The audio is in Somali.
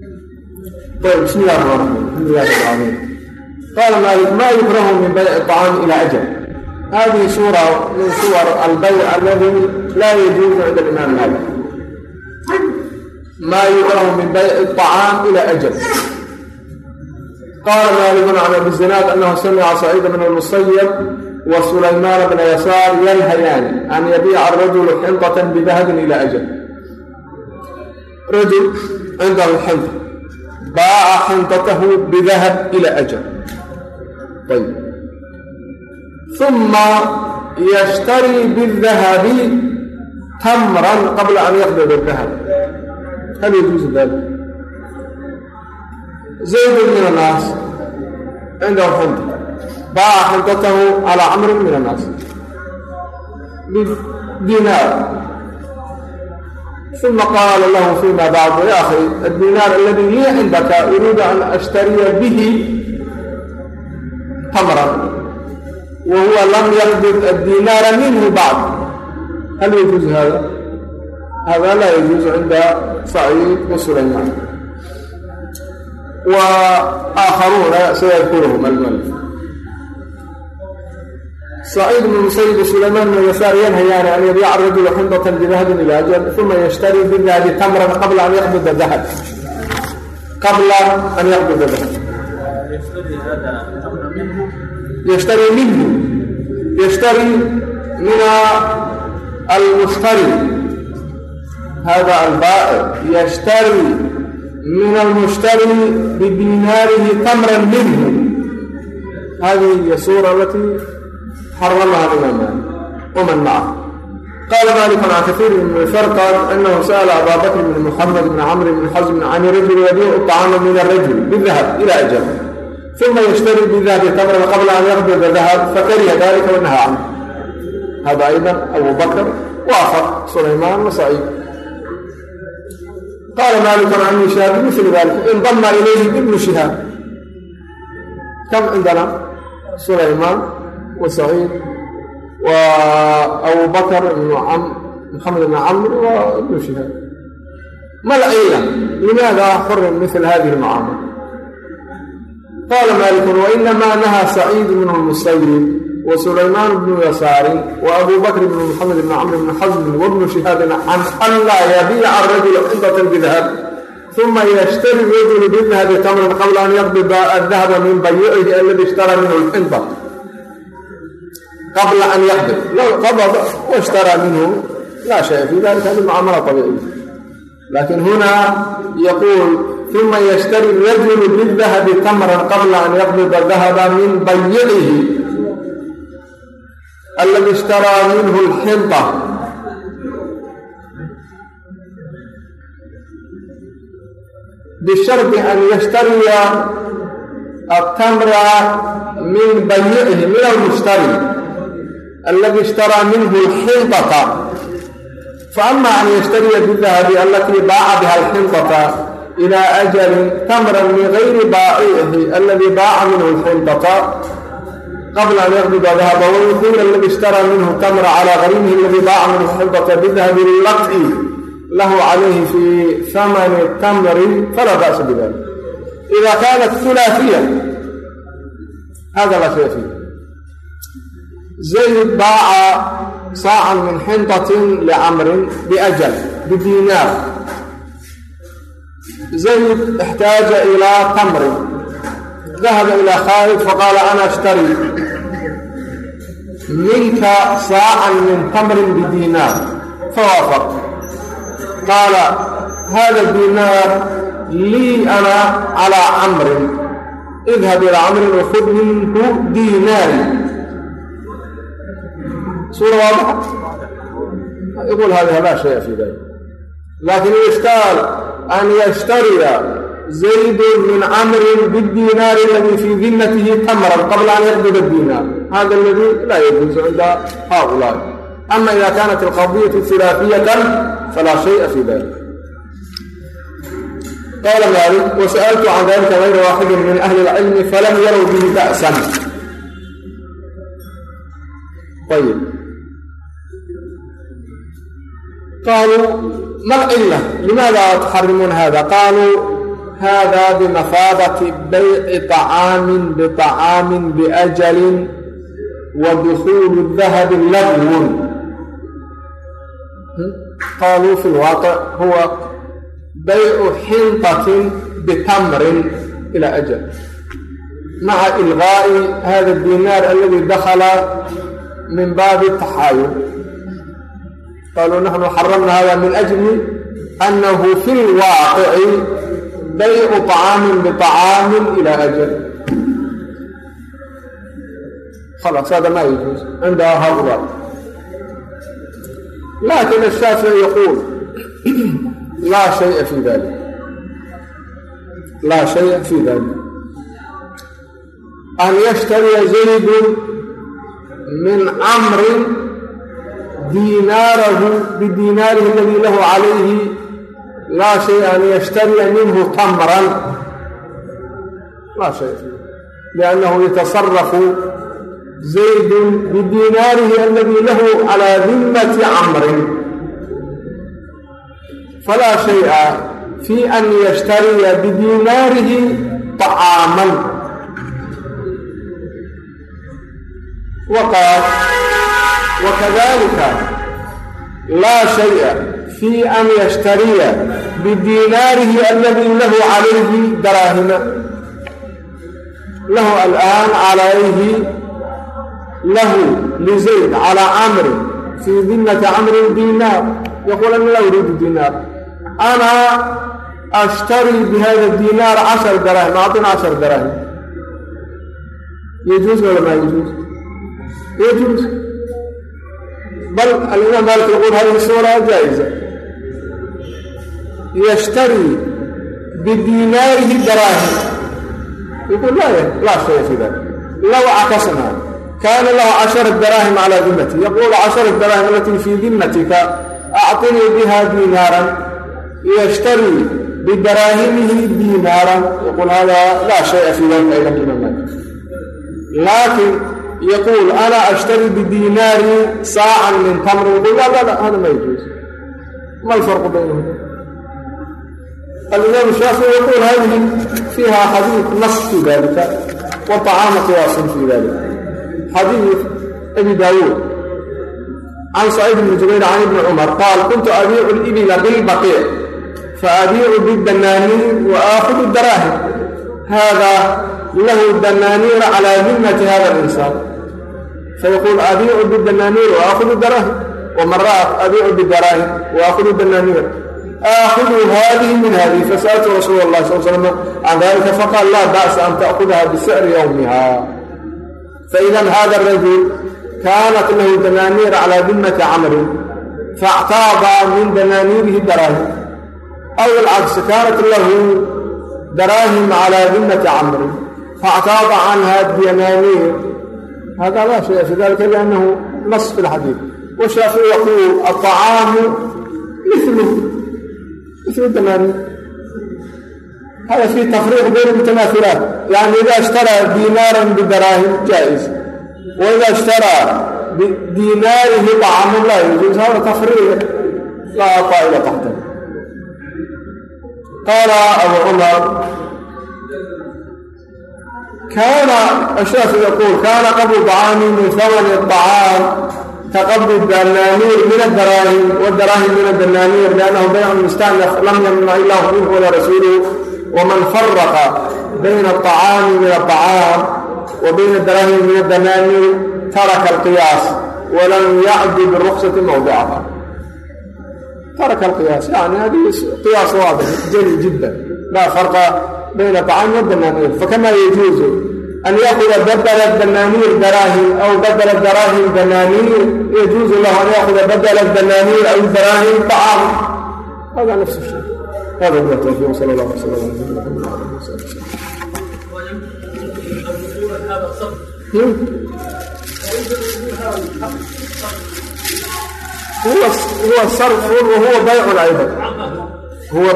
bismi illahi raxmaan raxiim alxamdu lilah rab alcaalamiin qaala maalik ma yukrahu min bayci acaami ila ajal. Hadihi suura min suwar albayc aladi laa yajuuzu cinda alimaam maalik. Ma yukrahu min bayci acaam ila ajal. Qala malikun can abi zinaad anahu samica saciida bn almusayab wa sulaymaan bna yasaar yanhayaani an yabiica arajulu xinطatan bidahabin ila ajal cindahu xinta baaca xintatahu bidahab ila ayb uma yashtarii bidahabi tamran qabla an yaqbida dahab zayd min annaas cindahu xinta baaca xintatahu calaa camrin min annaas bidinaar uma qaala lahu fima bacdu ya akhi addinaar aladi lii cindaka uriidu an ashtariya bihi tamran wa huwa lam yaqbid addinaara minhu bacd hal yajuuzu hada hada laa yajuuzu cinda saciid wa sulaymaan wa aakharuuna sayadkuruhum almualif saciid bn musayib sulaymaan bn yasaar yanhayaani an yabiica arajulu xindatan bidahabin ila ajal uma yashtarii bidahabi tamran qabla an yaqbida dahab qabla an yaqbida dahab yashtarii minhu yashtarii min almushtari hada albaa'ic yashtarii min almushtari bidinaarihi tamran minhu hadihi hiy suura alatii xaramaha maalik waman macahu qaala maaliku can kahiir bn farqad anahu sa'la abaa bakr bn muxamed bn camr bn xasm can rajuli yabiicu طacama min arajul bidahab ila ajal uma yashtarii bidahabi tamran qabla an yaqbida dahab fakariha dalika wanaha canhu hada ayضa abu bakr waafaq sulaymaan wa saciid qaala maaliku can ibni shihaab bimili dalika indama ilayhi ibnu shihaab kam cindana sulaymaan wa saciid wa abu bakr ibnu maxamed ibn camr wa ibnu shihaab ma lcila limaada xurim mil hadihi lmucaamala qaala malikun wainama nahaa saciid bnu lmusayib wa sulaymaan bnu yasaarin wa abu bakr bn maxamed bn camr bn xasmin wabnu shihaabin can an laa yabiica arajulu xindatan bidahab uma yashtari rajulu bidahabi tamran qabla an yaqbida adahaba min qabla an yaqbid low qabada washtaraa minhu laa shaya fi dalika hadi mucaamala abiiciya laakiin huna yaquul uma yashtari rajulu bidahabi tamran qabla an yaqbida dahaba min bayicihi aladi ishtaraa minhu lxinda bishardi an yashtariya atamra min bayicihi min almushtari aladi ishtaraa minhu lxindata faama an yashtariya bidahabi alatii baaca biha alxindata ila ajalin tamran min gayri baa'icihi aladi baaca minhu lxindata qabla an yaqbida dahaba wayuqiil aladi ishtaraa minhu tamra calaa gariimihi aladi baaca minhu lxindata bidahabi lati lahu calayhi fi hamani tamri falaa ba'sa bidalik ida kaanat hulaafiya hada laa shaya fiih zayd baaca saacan min xintatin licamrin biajal bidiinaar zayd ixtaaja ilaa tamrin dahaba ilaa khaalid faqaala ana ashtari minka saacan min tamrin bidiinaar fawaafaq qaala hada diinaar lii ana calaa camrin idhab ilaa camrin wakud minhu diinaari suura waadixa yqul hada laa shaya fi dalik laakiin ishkaal an yashtariya zayd min camrin bidiinaari aladi fii dimatihi tamran qabla an yaqbida diinaar hada aladi laa yajuuzu cinda haulaai ama ida kanat alqadiyatu hilaafiyatan falaa shaya fi dalik qaala maalik wasa'altu can dalika gayra waaxidi min ahli اlcilmi falam yarow bihi ba'san. Ayb qaaluu ma alcila limaada tuxarimuuna hada qaaluu hada bimafaadati bayci طacaamin biطacaamin biajalin wa dukuulu dahabi lagwun qaluu fi lwaaqic huwa baycu xinطatin bitamrin ila ajal maca ilgaa'i hada الdinaar aladi dakala min baabi الtaxaayul qaaluu naxnu xaramna hada min ajli anahu fi lwaaqici baycu طacaamin biطacaamin ila ajal khalas hada ma yajuuz cinda haulaa laakiin ashaafici yaquul laa shaya fi dalik laa shaya fi dalik an yashtariya zaydun min camrin diinaarahu bidiinaarihi aladii lahu calayhi laa shay an yashtariya minhu tamran laa shay liannahu yatasarafu zaydun bidiinaarihi aladii lahu calaa dimmati camrin falaa shay'a fii an yashtariya bidiinaarihi طacaaman waqaal wakadalika laa shaya fii an yashtariya bidiinaarihi aladii lahu calayhi daraahima lahu alaan calayhi lahu lizayd calaa camri fii dinnati camrin diinaar yaquul ana laa uriidu diinaar ana ashtarii bihada diinaar cashar daraahim acطina cashar daraahim yajuus wala maa yajuus yajuus bal alimaam maalik yaquul hadihi suura jaa'iza yashtarii bidiinaarihi daraahim yuquul laa laa shaya fi dalik law cakasna kaana lahu cashara daraahim calaa dimmati yaquulu cashara daraahim alatii fii dimmatika actinii biha diinaaran yashtarii bidaraahimihi diinaaran yaquul hada laa shaya fii dalik aydan min maalik yaquul ana ashtari bidinaari saacan min tamrin qul la la hada ma yajuuz ma alfarqu baynahuma alimaam shaafici yaquul hadihi fiiha xadiid nas fi dalika waطacaama qiyaasun fi dalika xadiid abi daawuud can saciid bni jubayr can ibni cumar qaal kuntu abiicu libila bilbaqiic faabiicu bidanaaniin wa aakhudu daraahim haada lahu danaaniira calaa dimmati hada alinsaan fayaquul abiicu bidanaaniir waaahudu daraahim waman ra'at abiicu bidaraahim waaahudu danaaniira aakhudu haadihi min haadihi fasa'altu rasuula allahi sal slam can dalika faqaal laa ba'sa an ta'khudaha bisa'ri yowmiha faidan hada arajul kaanat lahu danaaniir calaa dimmati camrin faactaaba min danaaniirihi daraahim aw alcagsi kaanat lahu daraahim calaa dimmati camrin faactaaba canha danaaniir هذا لا شيء في ذلك لأنه نص في الحديث والشافعي يقول الطعام مثله مثل الدمامير هذا في تفريق بين المتماثلات يعني إذا اشترى دينارا بدراهم جائز وإذا اشترى بديناره طعام لا يجوز هذا تفريق لا طائل تحته قال أبو عمر كان الشافعي يقول كان قبل طعامي من ثمن الطعام كقبض الدنانير من الدراهم والدراهم من الدنانير لأنه بيع مستأنف لم يمنع الله منه ولا رسوله ومن فرق بين الطعام من الطعام وبين الدراهم من الدنانير ترك القياس ولم يعد بالرخصة موضعها ترك القياس يعني هذه قياس واضح جلي جدا لا فرق bayna طacami wdanaamir fakama yajuuzu an yakuda badla danaamiir daraahim aw badla daraahim danaamiir yajuuzu lahu an yakuda badla danaamiir aw daraahim طacaam hada nafs shay hada huwa tawfiq sal allah sal ala nabiina muxamed wali وهو huwa sarfun wahuwa baycun ayda huwa